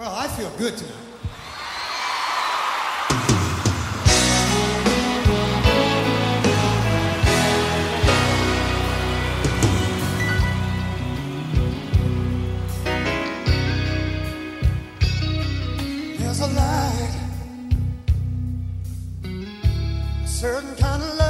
Well, I feel good tonight. There's a light, a certain kind of light.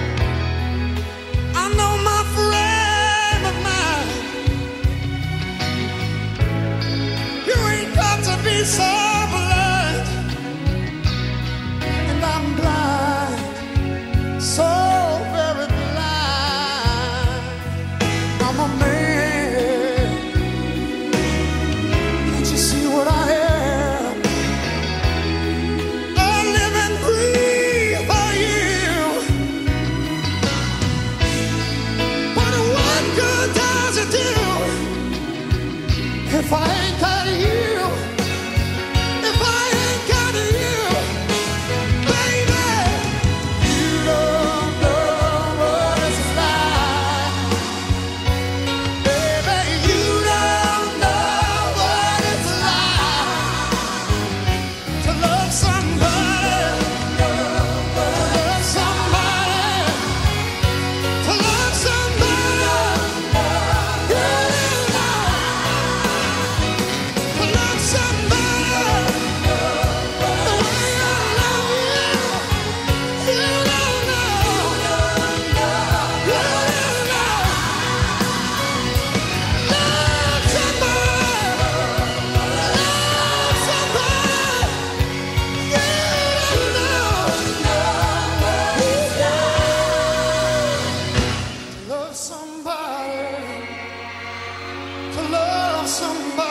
tired of you. somebody, to love somebody.